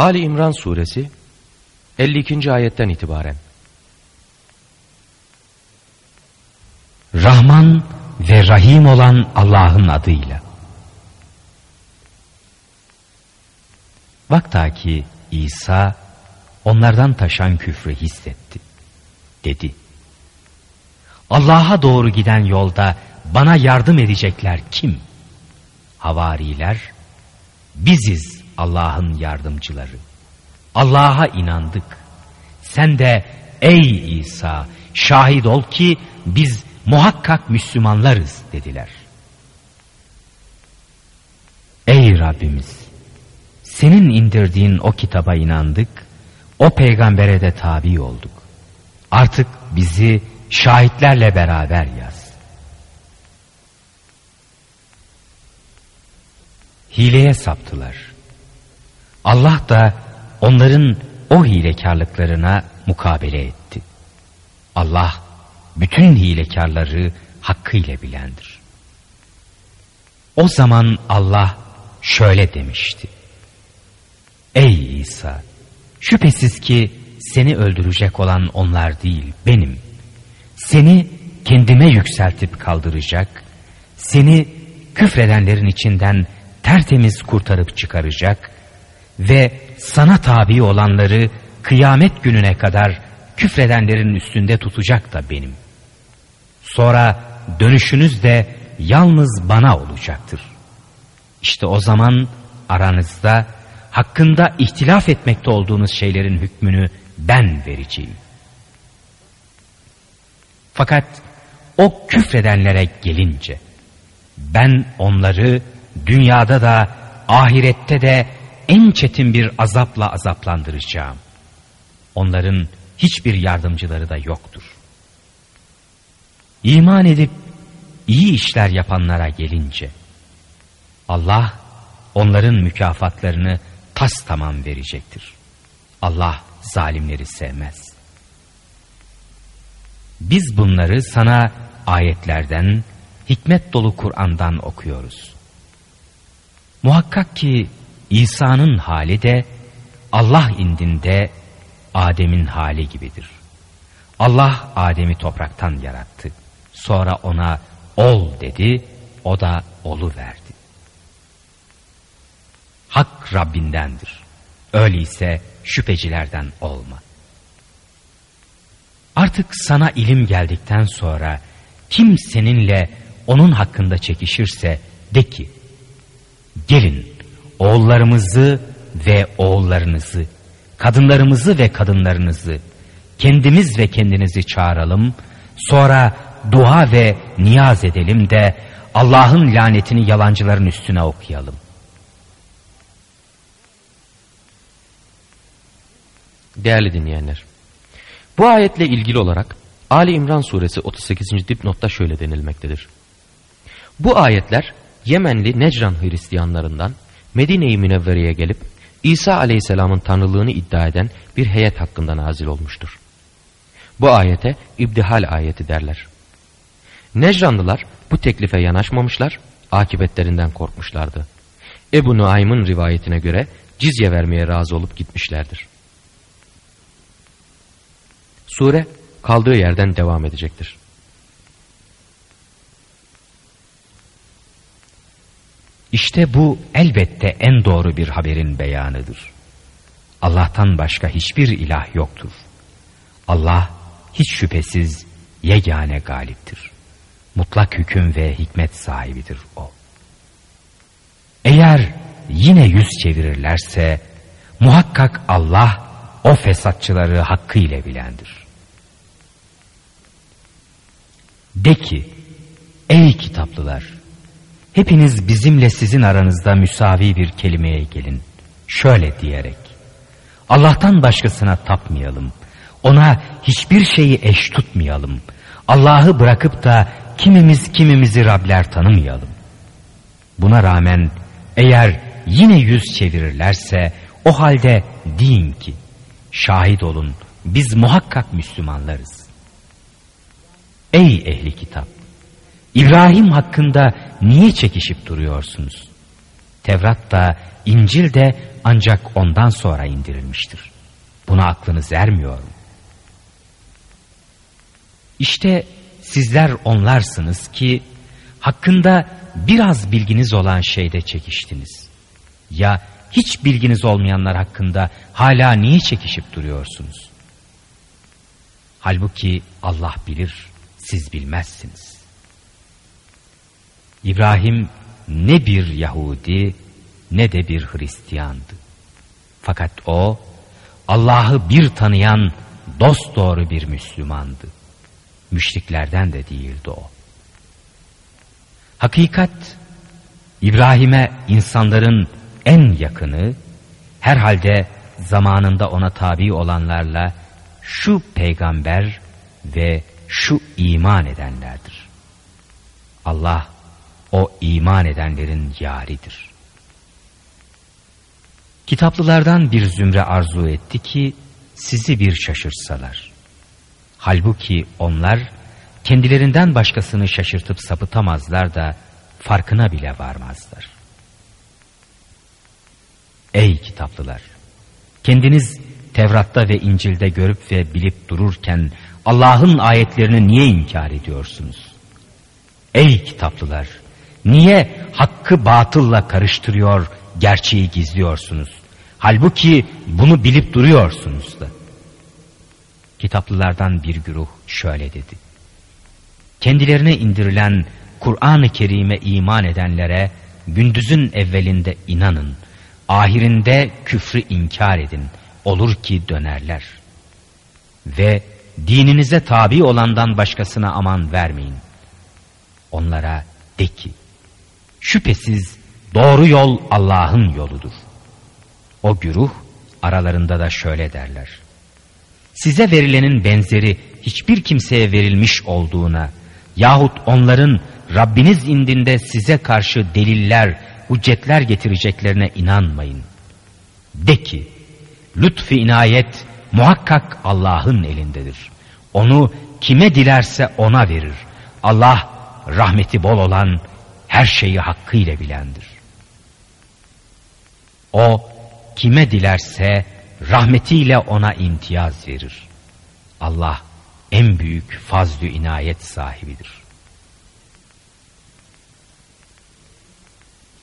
Ali İmran suresi 52. ayetten itibaren Rahman ve Rahim olan Allah'ın adıyla. Vakta İsa onlardan taşan küfrü hissetti. Dedi. Allah'a doğru giden yolda bana yardım edecekler kim? Havariler, biziz Allah'ın yardımcıları. Allah'a inandık. Sen de ey İsa şahit ol ki biz muhakkak Müslümanlarız dediler. Ey Rabbimiz! Senin indirdiğin o kitaba inandık, o peygambere de tabi olduk. Artık bizi şahitlerle beraber yaz. Hileye saptılar. Allah da onların o hilekarlıklarına mukabele etti. Allah bütün hilekarları hakkıyla bilendir. O zaman Allah şöyle demişti. Ey İsa! Şüphesiz ki seni öldürecek olan onlar değil benim. Seni kendime yükseltip kaldıracak, seni küfredenlerin içinden tertemiz kurtarıp çıkaracak ve sana tabi olanları kıyamet gününe kadar küfredenlerin üstünde tutacak da benim. Sonra dönüşünüz de yalnız bana olacaktır. İşte o zaman aranızda hakkında ihtilaf etmekte olduğunuz şeylerin hükmünü ben vereceğim. Fakat o küfredenlere gelince ben onları dünyada da ahirette de en çetin bir azapla azaplandıracağım. Onların hiçbir yardımcıları da yoktur. İman edip iyi işler yapanlara gelince Allah onların mükafatlarını tas tamam verecektir. Allah zalimleri sevmez. Biz bunları sana ayetlerden, hikmet dolu Kur'an'dan okuyoruz. Muhakkak ki İsa'nın hali de Allah indinde Adem'in hali gibidir. Allah Adem'i topraktan yarattı. Sonra ona ol dedi, o da olu verdi. Hak Rabbindendir. Öyleyse şüphecilerden olma. Artık sana ilim geldikten sonra kim seninle onun hakkında çekişirse de ki gelin oğullarımızı ve oğullarınızı kadınlarımızı ve kadınlarınızı kendimiz ve kendinizi çağıralım sonra dua ve niyaz edelim de Allah'ın lanetini yalancıların üstüne okuyalım. Değerli dinleyenler, bu ayetle ilgili olarak Ali İmran suresi 38. dipnotta şöyle denilmektedir. Bu ayetler Yemenli Necran Hristiyanlarından Medine-i Münevvere'ye gelip İsa aleyhisselamın tanrılığını iddia eden bir heyet hakkında nazil olmuştur. Bu ayete İbdihal ayeti derler. Necranlılar bu teklife yanaşmamışlar, akibetlerinden korkmuşlardı. Ebu Nuaym'ın rivayetine göre cizye vermeye razı olup gitmişlerdir. Sure kaldığı yerden devam edecektir. İşte bu elbette en doğru bir haberin beyanıdır. Allah'tan başka hiçbir ilah yoktur. Allah hiç şüphesiz yegane galiptir. Mutlak hüküm ve hikmet sahibidir o. Eğer yine yüz çevirirlerse muhakkak Allah o fesatçıları hakkıyla bilendir. De ki ey kitaplılar hepiniz bizimle sizin aranızda müsavi bir kelimeye gelin. Şöyle diyerek Allah'tan başkasına tapmayalım. Ona hiçbir şeyi eş tutmayalım. Allah'ı bırakıp da kimimiz kimimizi Rabler tanımayalım. Buna rağmen eğer yine yüz çevirirlerse o halde deyin ki şahit olun biz muhakkak Müslümanlarız. Ey ehli kitap! İbrahim hakkında niye çekişip duruyorsunuz? Tevrat da İncil de ancak ondan sonra indirilmiştir. Buna aklınız ermiyor mu? İşte sizler onlarsınız ki hakkında biraz bilginiz olan şeyde çekiştiniz. Ya hiç bilginiz olmayanlar hakkında hala niye çekişip duruyorsunuz? Halbuki Allah bilir, siz bilmezsiniz. İbrahim ne bir Yahudi ne de bir Hristiyandı. Fakat o Allah'ı bir tanıyan dosdoğru bir Müslümandı. Müşriklerden de değildi o. Hakikat İbrahim'e insanların en yakını herhalde zamanında ona tabi olanlarla şu peygamber ve şu iman edenlerdir. Allah o iman edenlerin yaridir. Kitaplılardan bir zümre arzu etti ki sizi bir şaşırsalar. Halbuki onlar kendilerinden başkasını şaşırtıp sapıtamazlar da farkına bile varmazlar. Ey kitaplılar! Kendiniz Tevrat'ta ve İncil'de görüp ve bilip dururken Allah'ın ayetlerini niye inkar ediyorsunuz? Ey kitaplılar! Niye hakkı batılla karıştırıyor, gerçeği gizliyorsunuz? Halbuki bunu bilip duruyorsunuz da. Kitaplılardan bir güruh şöyle dedi. Kendilerine indirilen Kur'an-ı Kerim'e iman edenlere gündüzün evvelinde inanın, ahirinde küfrü inkar edin, olur ki dönerler. Ve dininize tabi olandan başkasına aman vermeyin. Onlara de ki, şüphesiz doğru yol Allah'ın yoludur. O güruh aralarında da şöyle derler. Size verilenin benzeri hiçbir kimseye verilmiş olduğuna yahut onların Rabbiniz indinde size karşı deliller, hüccetler getireceklerine inanmayın. De ki, lütfi inayet muhakkak Allah'ın elindedir. Onu kime dilerse ona verir. Allah rahmeti bol olan her şeyi hakkıyla bilendir. O kime dilerse rahmetiyle ona imtiyaz verir. Allah en büyük fazlü inayet sahibidir.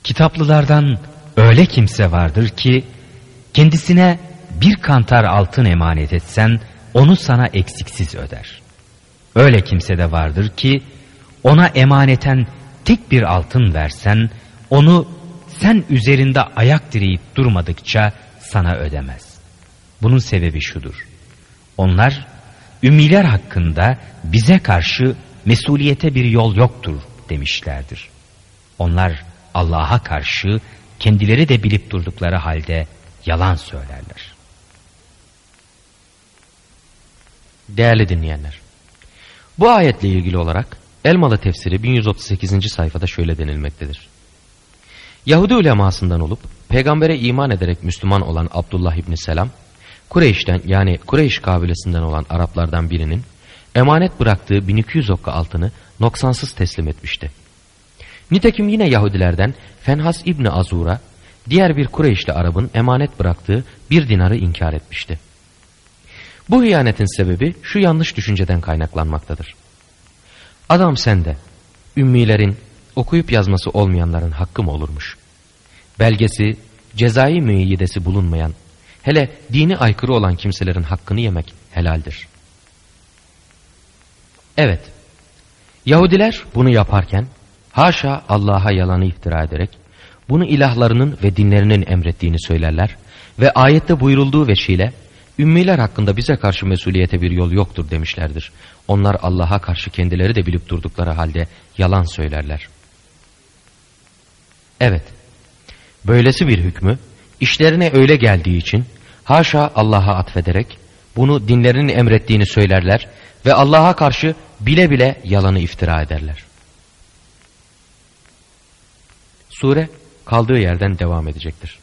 Kitaplılardan öyle kimse vardır ki kendisine bir kantar altın emanet etsen onu sana eksiksiz öder. Öyle kimse de vardır ki ona emaneten tek bir altın versen onu sen üzerinde ayak direyip durmadıkça sana ödemez. Bunun sebebi şudur. Onlar ümmiler hakkında bize karşı mesuliyete bir yol yoktur demişlerdir. Onlar Allah'a karşı kendileri de bilip durdukları halde yalan söylerler. Değerli dinleyenler, bu ayetle ilgili olarak Elmalı tefsiri 1138. sayfada şöyle denilmektedir. Yahudi ulemasından olup peygambere iman ederek Müslüman olan Abdullah İbni Selam, Kureyş'ten yani Kureyş kabilesinden olan Araplardan birinin emanet bıraktığı 1200 okka altını noksansız teslim etmişti. Nitekim yine Yahudilerden Fenhas İbni Azur'a diğer bir Kureyşli Arap'ın emanet bıraktığı bir dinarı inkar etmişti. Bu hıyanetin sebebi şu yanlış düşünceden kaynaklanmaktadır. Adam sende, ümmilerin, okuyup yazması olmayanların hakkı mı olurmuş? Belgesi, cezai müeyyidesi bulunmayan, hele dini aykırı olan kimselerin hakkını yemek helaldir. Evet, Yahudiler bunu yaparken, haşa Allah'a yalanı iftira ederek, bunu ilahlarının ve dinlerinin emrettiğini söylerler ve ayette buyurulduğu veçile, ümmiler hakkında bize karşı mesuliyete bir yol yoktur demişlerdir. Onlar Allah'a karşı kendileri de bilip durdukları halde yalan söylerler. Evet, böylesi bir hükmü işlerine öyle geldiği için haşa Allah'a atfederek bunu dinlerinin emrettiğini söylerler ve Allah'a karşı bile bile yalanı iftira ederler. Sure kaldığı yerden devam edecektir.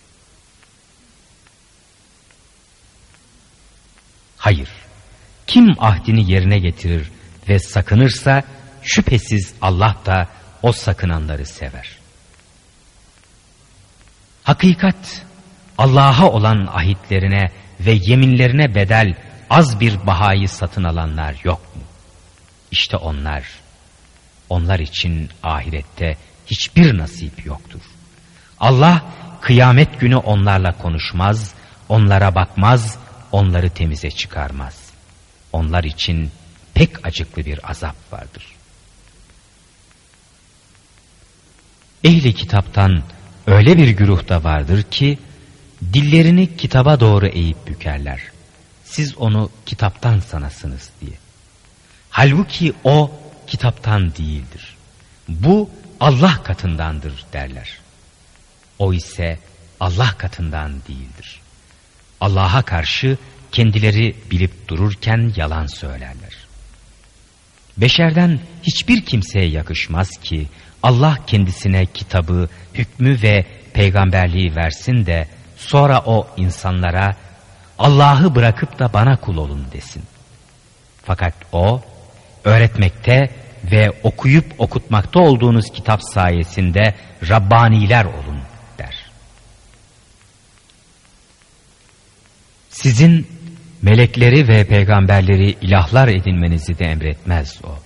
Hayır, kim ahdini yerine getirir ve sakınırsa şüphesiz Allah da o sakınanları sever. Hakikat Allah'a olan ahitlerine ve yeminlerine bedel az bir bahayı satın alanlar yok mu? İşte onlar, onlar için ahirette hiçbir nasip yoktur. Allah kıyamet günü onlarla konuşmaz, onlara bakmaz, onları temize çıkarmaz. Onlar için pek acıklı bir azap vardır. Ehli kitaptan öyle bir güruh da vardır ki dillerini kitaba doğru eğip bükerler. Siz onu kitaptan sanasınız diye. Halbuki o kitaptan değildir. Bu Allah katındandır derler. O ise Allah katından değildir. Allah'a karşı kendileri bilip dururken yalan söylerler. Beşerden hiçbir kimseye yakışmaz ki Allah kendisine kitabı, hükmü ve peygamberliği versin de sonra o insanlara Allah'ı bırakıp da bana kul olun desin. Fakat o öğretmekte ve okuyup okutmakta olduğunuz kitap sayesinde Rabbaniler olun Sizin melekleri ve peygamberleri ilahlar edinmenizi de emretmez o.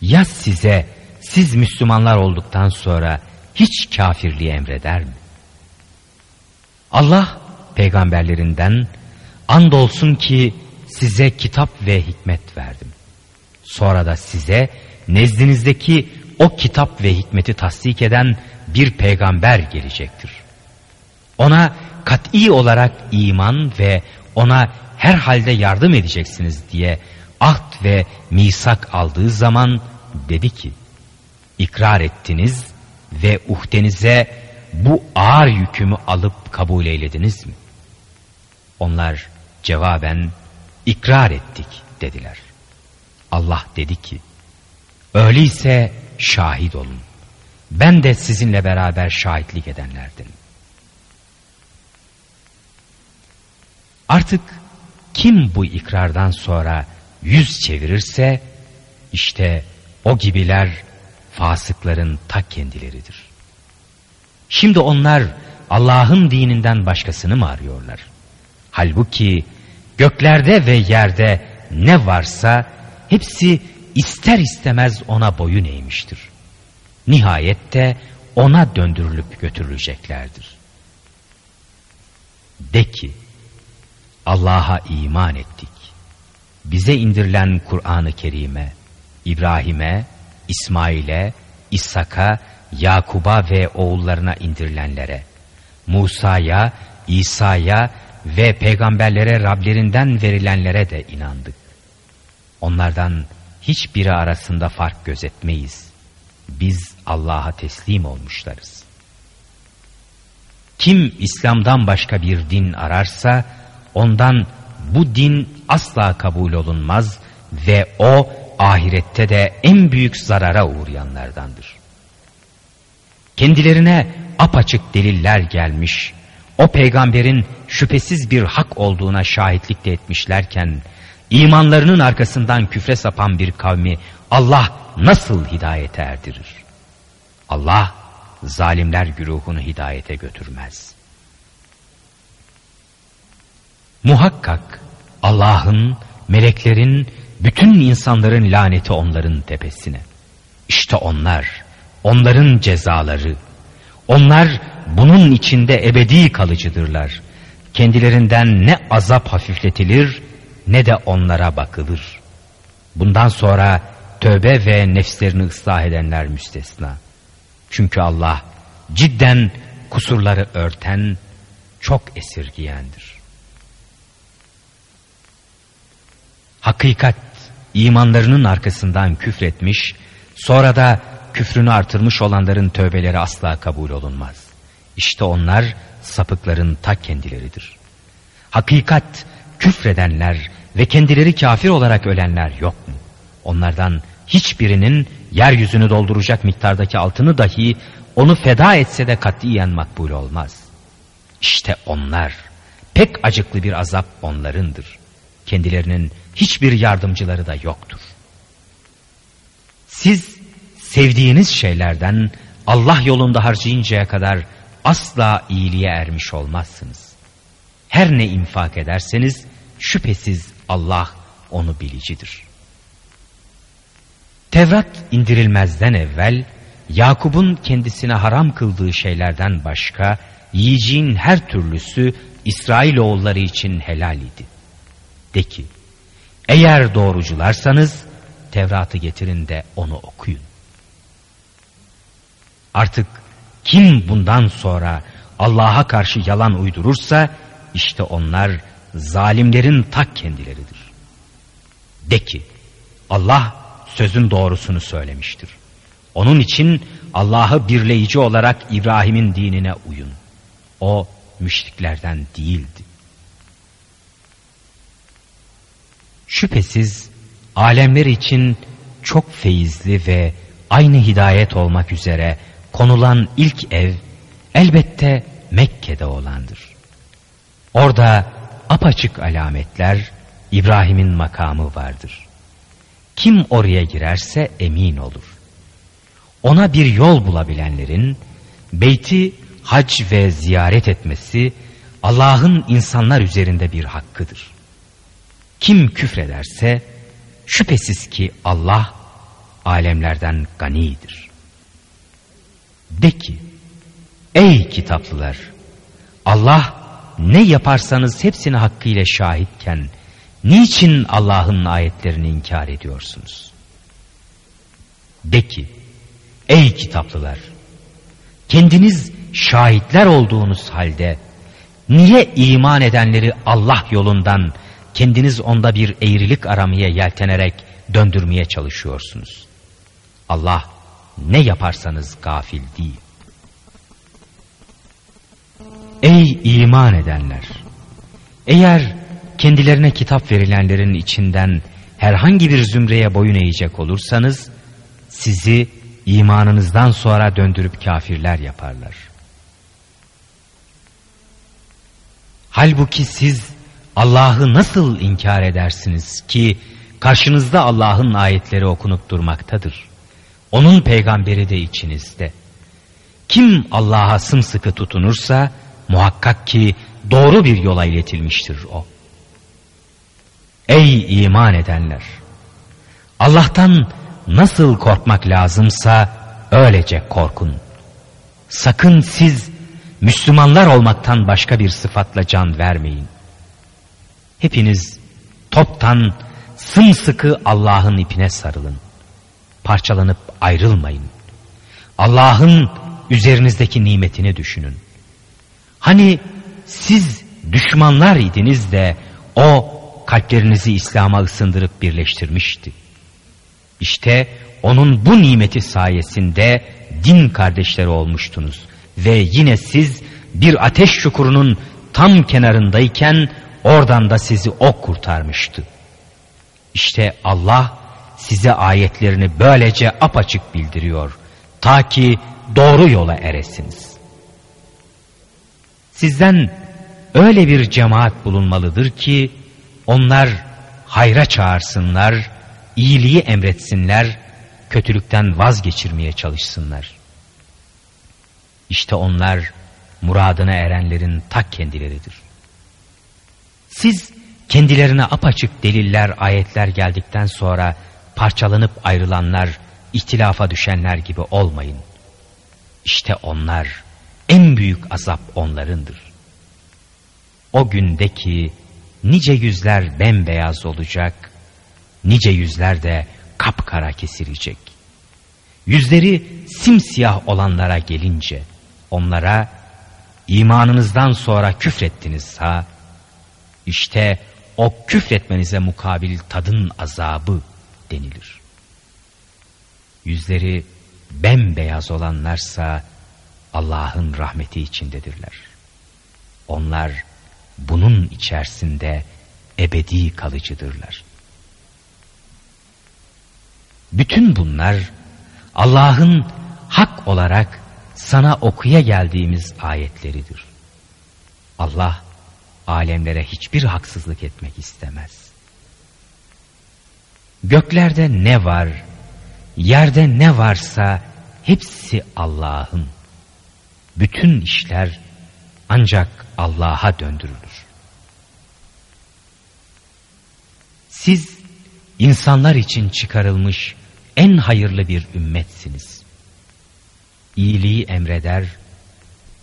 Ya size siz Müslümanlar olduktan sonra hiç kafirliği emreder mi? Allah peygamberlerinden andolsun ki size kitap ve hikmet verdim. Sonra da size nezdinizdeki o kitap ve hikmeti tasdik eden bir peygamber gelecektir. Ona kat'i olarak iman ve ona her halde yardım edeceksiniz diye ahd ve misak aldığı zaman dedi ki ikrar ettiniz ve uhdenize bu ağır yükümü alıp kabul eylediniz mi? Onlar cevaben ikrar ettik dediler. Allah dedi ki öyleyse şahit olun. Ben de sizinle beraber şahitlik edenlerdim. Artık kim bu ikrardan sonra yüz çevirirse işte o gibiler fasıkların ta kendileridir. Şimdi onlar Allah'ın dininden başkasını mı arıyorlar? Halbuki göklerde ve yerde ne varsa hepsi ister istemez ona boyun eğmiştir. Nihayette ona döndürülüp götürüleceklerdir. De ki, Allah'a iman ettik. Bize indirilen Kur'an-ı Kerim'e, İbrahim'e, İsmail'e, İshak'a, Yakub'a ve oğullarına indirilenlere, Musa'ya, İsa'ya ve peygamberlere Rablerinden verilenlere de inandık. Onlardan hiçbiri arasında fark gözetmeyiz. Biz Allah'a teslim olmuşlarız. Kim İslam'dan başka bir din ararsa ondan bu din asla kabul olunmaz ve o ahirette de en büyük zarara uğrayanlardandır. Kendilerine apaçık deliller gelmiş, o peygamberin şüphesiz bir hak olduğuna şahitlik de etmişlerken, imanlarının arkasından küfre sapan bir kavmi Allah nasıl hidayete erdirir? Allah zalimler güruhunu hidayete götürmez. Muhakkak Allah'ın, meleklerin, bütün insanların laneti onların tepesine. İşte onlar onların cezaları. Onlar bunun içinde ebedi kalıcıdırlar. Kendilerinden ne azap hafifletilir ne de onlara bakılır. Bundan sonra tövbe ve nefslerini ıslah edenler müstesna. Çünkü Allah cidden kusurları örten, çok esirgiyendir. Hakikat imanlarının arkasından küfretmiş, sonra da küfrünü artırmış olanların tövbeleri asla kabul olunmaz. İşte onlar sapıkların ta kendileridir. Hakikat küfredenler ve kendileri kafir olarak ölenler yok mu? Onlardan hiçbirinin yeryüzünü dolduracak miktardaki altını dahi onu feda etse de katiyen makbul olmaz. İşte onlar pek acıklı bir azap onlarındır. Kendilerinin hiçbir yardımcıları da yoktur. Siz sevdiğiniz şeylerden Allah yolunda harcayıncaya kadar asla iyiliğe ermiş olmazsınız. Her ne infak ederseniz şüphesiz Allah onu bilicidir. Tevrat indirilmezden evvel Yakup'un kendisine haram kıldığı şeylerden başka yiyeceğin her türlüsü İsrailoğulları için helal idi. De ki, eğer doğrucularsanız Tevrat'ı getirin de onu okuyun. Artık kim bundan sonra Allah'a karşı yalan uydurursa işte onlar zalimlerin tak kendileridir. De ki Allah sözün doğrusunu söylemiştir. Onun için Allah'ı birleyici olarak İbrahim'in dinine uyun. O müşriklerden değildi. Şüphesiz alemler için çok feyizli ve aynı hidayet olmak üzere konulan ilk ev elbette Mekke'de olandır. Orada apaçık alametler İbrahim'in makamı vardır. Kim oraya girerse emin olur. Ona bir yol bulabilenlerin beyti hac ve ziyaret etmesi Allah'ın insanlar üzerinde bir hakkıdır. Kim küfrederse şüphesiz ki Allah alemlerden ganidir. De ki ey kitaplılar Allah ne yaparsanız hepsini hakkıyla şahitken niçin Allah'ın ayetlerini inkar ediyorsunuz? De ki ey kitaplılar kendiniz şahitler olduğunuz halde niye iman edenleri Allah yolundan kendiniz onda bir eğrilik aramaya yeltenerek döndürmeye çalışıyorsunuz? Allah ne yaparsanız gafil değil. Ey iman edenler! Eğer kendilerine kitap verilenlerin içinden herhangi bir zümreye boyun eğecek olursanız, sizi imanınızdan sonra döndürüp kafirler yaparlar. Halbuki siz Allah'ı nasıl inkar edersiniz ki karşınızda Allah'ın ayetleri okunup durmaktadır. Onun peygamberi de içinizde. Kim Allah'a sımsıkı tutunursa muhakkak ki doğru bir yola iletilmiştir o. Ey iman edenler! Allah'tan nasıl korkmak lazımsa öylece korkun. Sakın siz Müslümanlar olmaktan başka bir sıfatla can vermeyin. Hepiniz toptan sımsıkı Allah'ın ipine sarılın. Parçalanıp ayrılmayın. Allah'ın üzerinizdeki nimetini düşünün. Hani siz düşmanlar idiniz de o kalplerinizi İslam'a ısındırıp birleştirmişti. İşte onun bu nimeti sayesinde din kardeşleri olmuştunuz. Ve yine siz bir ateş çukurunun tam kenarındayken oradan da sizi ok kurtarmıştı. İşte Allah size ayetlerini böylece apaçık bildiriyor. Ta ki doğru yola eresiniz. Sizden öyle bir cemaat bulunmalıdır ki onlar hayra çağırsınlar, iyiliği emretsinler, kötülükten vazgeçirmeye çalışsınlar. İşte onlar muradına erenlerin tak kendileridir. Siz kendilerine apaçık deliller, ayetler geldikten sonra parçalanıp ayrılanlar, ihtilafa düşenler gibi olmayın. İşte onlar, en büyük azap onlarındır. O gündeki nice yüzler bembeyaz olacak, nice yüzler de kapkara kesilecek. Yüzleri simsiyah olanlara gelince onlara imanınızdan sonra küfrettiniz ha, işte o küfretmenize mukabil tadın azabı denilir. Yüzleri bembeyaz olanlarsa Allah'ın rahmeti içindedirler. Onlar bunun içerisinde ebedi kalıcıdırlar. Bütün bunlar Allah'ın hak olarak sana okuya geldiğimiz ayetleridir. Allah alemlere hiçbir haksızlık etmek istemez. Göklerde ne var, yerde ne varsa hepsi Allah'ın. bütün işler ancak Allah'a döndürülür. Siz insanlar için çıkarılmış en hayırlı bir ümmetsiniz. İyiliği emreder,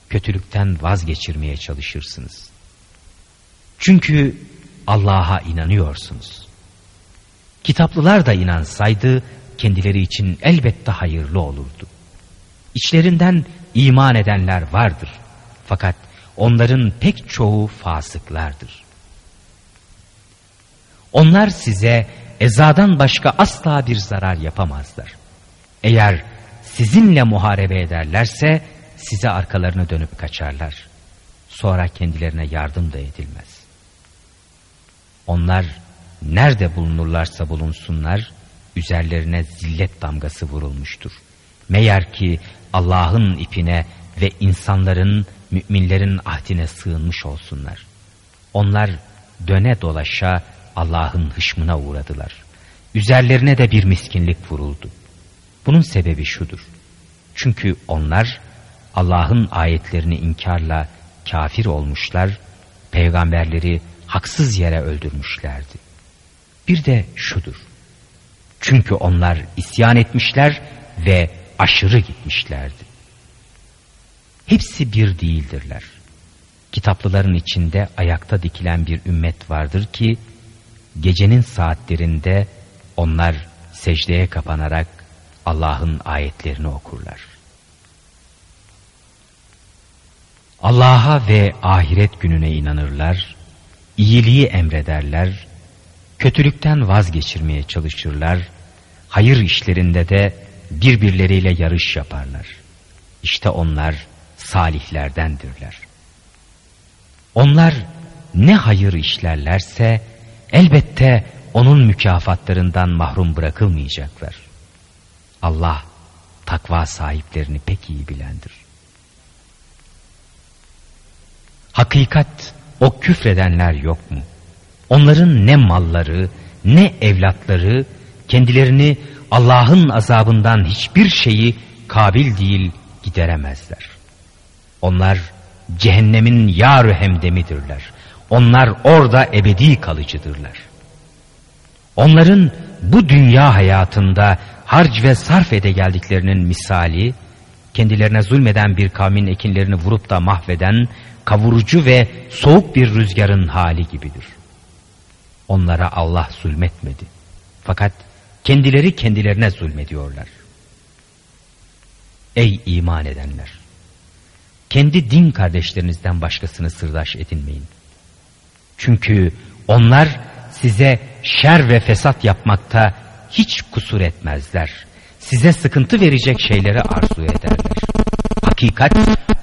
kötülükten vazgeçirmeye çalışırsınız. Çünkü Allah'a inanıyorsunuz. Kitaplılar da inansaydı kendileri için elbette hayırlı olurdu. İçlerinden iman edenler vardır. Fakat onların pek çoğu fasıklardır. Onlar size ezadan başka asla bir zarar yapamazlar. Eğer sizinle muharebe ederlerse size arkalarını dönüp kaçarlar. Sonra kendilerine yardım da edilmez. Onlar nerede bulunurlarsa bulunsunlar, üzerlerine zillet damgası vurulmuştur. Meğer ki Allah'ın ipine ve insanların, müminlerin ahdine sığınmış olsunlar. Onlar döne dolaşa Allah'ın hışmına uğradılar. Üzerlerine de bir miskinlik vuruldu. Bunun sebebi şudur. Çünkü onlar Allah'ın ayetlerini inkarla kafir olmuşlar, peygamberleri haksız yere öldürmüşlerdi. Bir de şudur. Çünkü onlar isyan etmişler ve aşırı gitmişlerdi. Hepsi bir değildirler. Kitaplıların içinde ayakta dikilen bir ümmet vardır ki, gecenin saatlerinde onlar secdeye kapanarak Allah'ın ayetlerini okurlar. Allah'a ve ahiret gününe inanırlar, iyiliği emrederler, kötülükten vazgeçirmeye çalışırlar, hayır işlerinde de birbirleriyle yarış yaparlar. İşte onlar salihlerdendirler. Onlar ne hayır işlerlerse elbette onun mükafatlarından mahrum bırakılmayacaklar. Allah takva sahiplerini pek iyi bilendir. Hakikat o küfredenler yok mu? Onların ne malları ne evlatları kendilerini Allah'ın azabından hiçbir şeyi kabil değil gideremezler. Onlar cehennemin yar hemdemidirler. Onlar orada ebedi kalıcıdırlar. Onların bu dünya hayatında harc ve sarf ede geldiklerinin misali, kendilerine zulmeden bir kavmin ekinlerini vurup da mahveden kavurucu ve soğuk bir rüzgarın hali gibidir. Onlara Allah zulmetmedi. Fakat kendileri kendilerine zulmediyorlar. Ey iman edenler! Kendi din kardeşlerinizden başkasını sırdaş edinmeyin. Çünkü onlar size şer ve fesat yapmakta hiç kusur etmezler. Size sıkıntı verecek şeyleri arzu ederler. Hakikat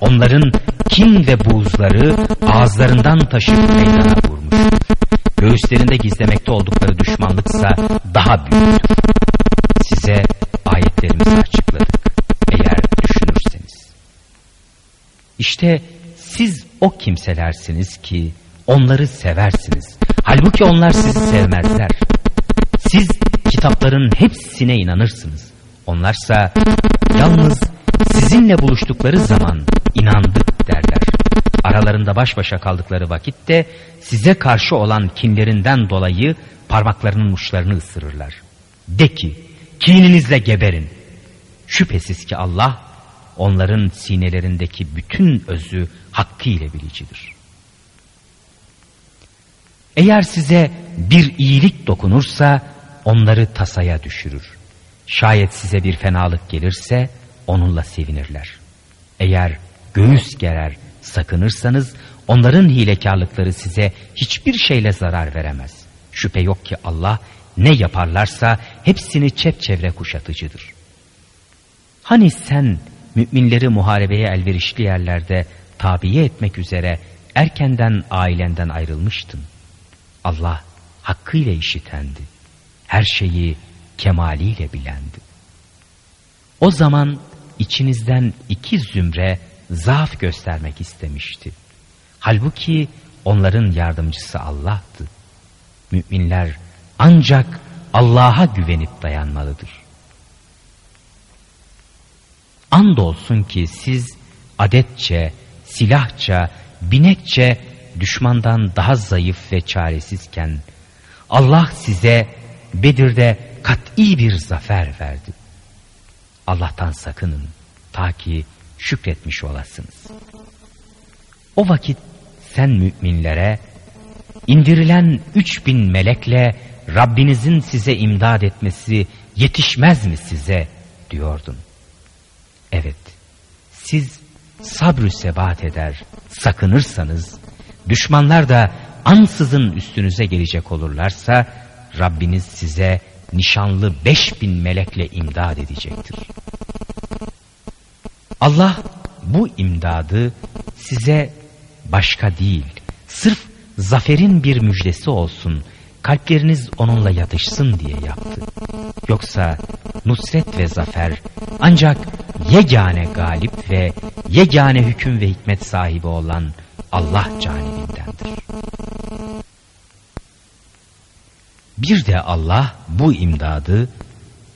onların kin ve buğzları ağızlarından taşıp meydana vurmuştur. Göğüslerinde gizlemekte oldukları düşmanlıksa daha büyüktür. Size ayetlerimizi açıkladık eğer düşünürseniz. İşte siz o kimselersiniz ki onları seversiniz. Halbuki onlar sizi sevmezler. Siz kitapların hepsine inanırsınız. Onlarsa yalnız sizinle buluştukları zaman inandık derler. Aralarında baş başa kaldıkları vakitte size karşı olan kinlerinden dolayı parmaklarının uçlarını ısırırlar. De ki kininizle geberin. Şüphesiz ki Allah onların sinelerindeki bütün özü hakkıyla bilicidir. Eğer size bir iyilik dokunursa onları tasaya düşürür. Şayet size bir fenalık gelirse onunla sevinirler. Eğer göğüs gerer sakınırsanız onların hilekarlıkları size hiçbir şeyle zarar veremez. Şüphe yok ki Allah ne yaparlarsa hepsini çepçevre kuşatıcıdır. Hani sen müminleri muharebeye elverişli yerlerde tabiye etmek üzere erkenden ailenden ayrılmıştın. Allah hakkıyla işitendi. Her şeyi kemaliyle bilendi. O zaman içinizden iki zümre zaaf göstermek istemişti. Halbuki onların yardımcısı Allah'tı. Müminler ancak Allah'a güvenip dayanmalıdır. Andolsun ki siz adetçe, silahça, binekçe düşmandan daha zayıf ve çaresizken Allah size Bedir'de kat'i bir zafer verdi. Allah'tan sakının ta ki şükretmiş olasınız. O vakit sen müminlere indirilen üç bin melekle Rabbinizin size imdad etmesi yetişmez mi size diyordun. Evet siz sabrü sebat eder sakınırsanız düşmanlar da ansızın üstünüze gelecek olurlarsa Rabbiniz size nişanlı beş bin melekle imdad edecektir. Allah bu imdadı size başka değil, sırf zaferin bir müjdesi olsun, kalpleriniz onunla yatışsın diye yaptı. Yoksa nusret ve zafer ancak yegane galip ve yegane hüküm ve hikmet sahibi olan Allah canibindendir. Bir de Allah bu imdadı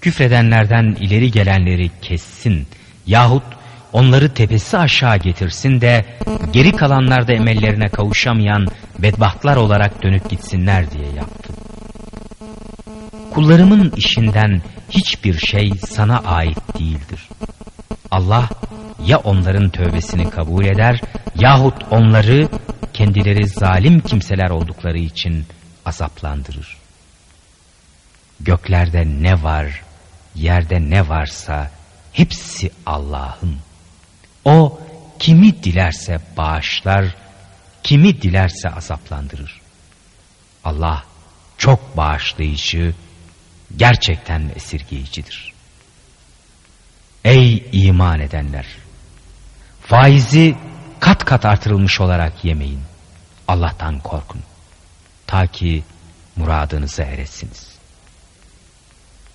küfredenlerden ileri gelenleri kessin yahut onları tepesi aşağı getirsin de geri kalanlar da emellerine kavuşamayan bedbahtlar olarak dönüp gitsinler diye yaptı. Kullarımın işinden hiçbir şey sana ait değildir. Allah ya onların tövbesini kabul eder yahut onları kendileri zalim kimseler oldukları için azaplandırır. Göklerde ne var, yerde ne varsa hepsi Allah'ın. O kimi dilerse bağışlar, kimi dilerse azaplandırır. Allah çok bağışlayıcı, gerçekten esirgeyicidir. Ey iman edenler! Faizi kat kat artırılmış olarak yemeyin. Allah'tan korkun. Ta ki muradınıza eresiniz.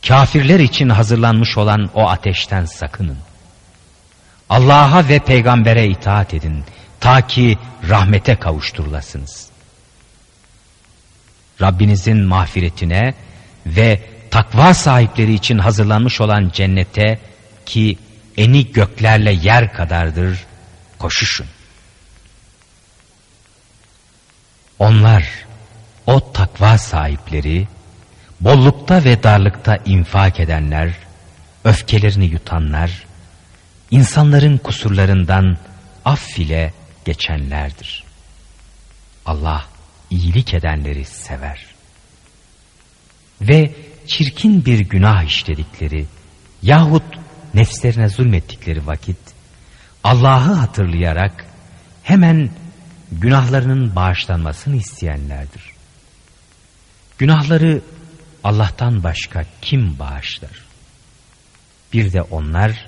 Kafirler için hazırlanmış olan o ateşten sakının. Allah'a ve peygambere itaat edin. Ta ki rahmete kavuşturulasınız. Rabbinizin mağfiretine ve takva sahipleri için hazırlanmış olan cennete ki eni göklerle yer kadardır koşuşun. Onlar o takva sahipleri bollukta ve darlıkta infak edenler, öfkelerini yutanlar, insanların kusurlarından aff ile geçenlerdir. Allah iyilik edenleri sever. Ve çirkin bir günah işledikleri yahut nefslerine zulmettikleri vakit Allah'ı hatırlayarak hemen günahlarının bağışlanmasını isteyenlerdir. Günahları Allah'tan başka kim bağışlar? Bir de onlar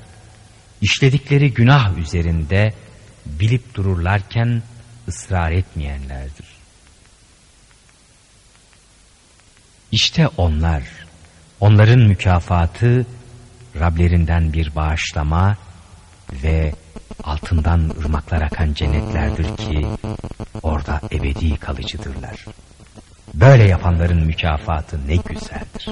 işledikleri günah üzerinde bilip dururlarken ısrar etmeyenlerdir. İşte onlar, onların mükafatı Rablerinden bir bağışlama ve altından ırmaklar akan cennetlerdir ki orada ebedi kalıcıdırlar. Böyle yapanların mükafatı ne güzeldir.